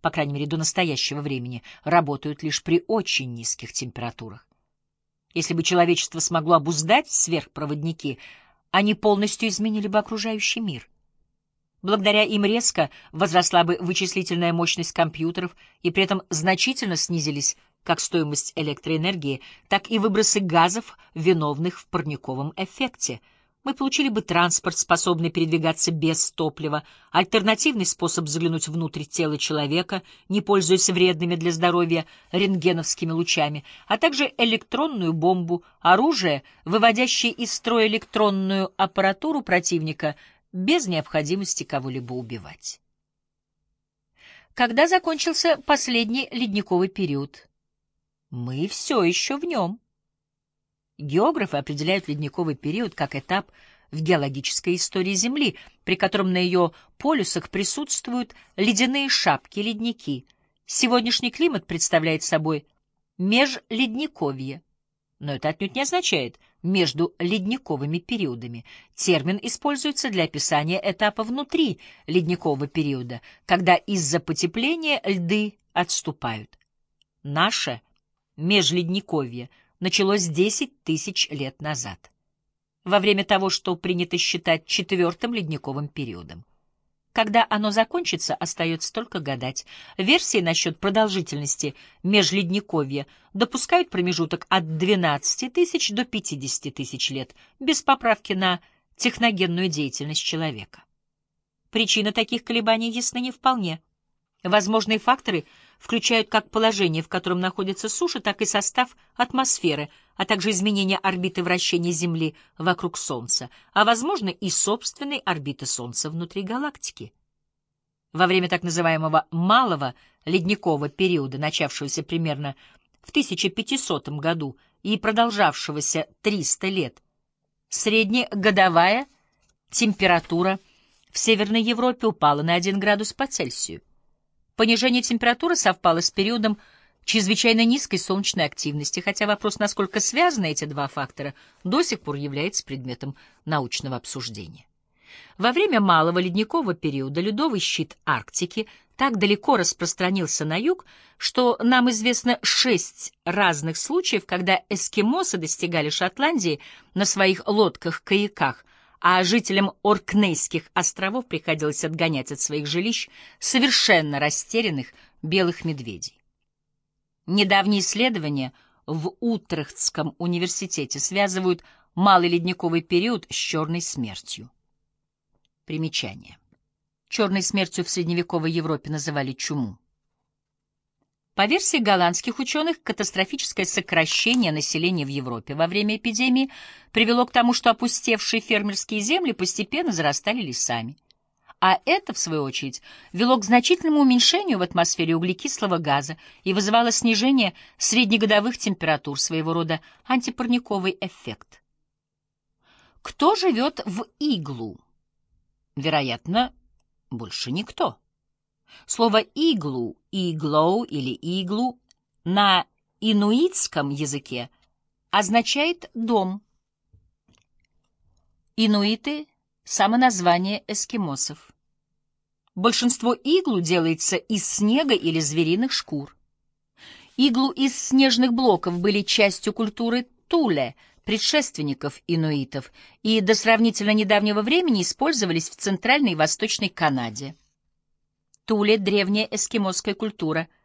по крайней мере до настоящего времени, работают лишь при очень низких температурах. Если бы человечество смогло обуздать сверхпроводники, они полностью изменили бы окружающий мир. Благодаря им резко возросла бы вычислительная мощность компьютеров, и при этом значительно снизились как стоимость электроэнергии, так и выбросы газов, виновных в парниковом эффекте — мы получили бы транспорт, способный передвигаться без топлива, альтернативный способ заглянуть внутрь тела человека, не пользуясь вредными для здоровья рентгеновскими лучами, а также электронную бомбу, оружие, выводящее из строя электронную аппаратуру противника без необходимости кого-либо убивать. Когда закончился последний ледниковый период? Мы все еще в нем. Географы определяют ледниковый период как этап в геологической истории Земли, при котором на ее полюсах присутствуют ледяные шапки-ледники. Сегодняшний климат представляет собой межледниковье. Но это отнюдь не означает между ледниковыми периодами. Термин используется для описания этапа внутри ледникового периода, когда из-за потепления льды отступают. Наше межледниковье — началось 10 тысяч лет назад, во время того, что принято считать четвертым ледниковым периодом. Когда оно закончится, остается только гадать. Версии насчет продолжительности межледниковья допускают промежуток от 12 тысяч до 50 тысяч лет, без поправки на техногенную деятельность человека. Причина таких колебаний ясна не вполне. Возможные факторы — включают как положение, в котором находится суша, так и состав атмосферы, а также изменение орбиты вращения Земли вокруг Солнца, а, возможно, и собственной орбиты Солнца внутри галактики. Во время так называемого «малого» ледникового периода, начавшегося примерно в 1500 году и продолжавшегося 300 лет, среднегодовая температура в Северной Европе упала на 1 градус по Цельсию. Понижение температуры совпало с периодом чрезвычайно низкой солнечной активности, хотя вопрос, насколько связаны эти два фактора, до сих пор является предметом научного обсуждения. Во время малого ледникового периода ледовый щит Арктики так далеко распространился на юг, что нам известно шесть разных случаев, когда эскимосы достигали Шотландии на своих лодках-каяках, а жителям Оркнейских островов приходилось отгонять от своих жилищ совершенно растерянных белых медведей. Недавние исследования в Утрехтском университете связывают малый ледниковый период с черной смертью. Примечание. Черной смертью в средневековой Европе называли чуму. По версии голландских ученых, катастрофическое сокращение населения в Европе во время эпидемии привело к тому, что опустевшие фермерские земли постепенно зарастали лесами. А это, в свою очередь, вело к значительному уменьшению в атмосфере углекислого газа и вызывало снижение среднегодовых температур, своего рода антипарниковый эффект. Кто живет в иглу? Вероятно, больше никто. Слово «иглу», «иглоу» или «иглу» на инуитском языке означает «дом». Инуиты — самоназвание эскимосов. Большинство иглу делается из снега или звериных шкур. Иглу из снежных блоков были частью культуры Туле, предшественников инуитов, и до сравнительно недавнего времени использовались в Центральной и Восточной Канаде. Туле — древняя эскимосская культура —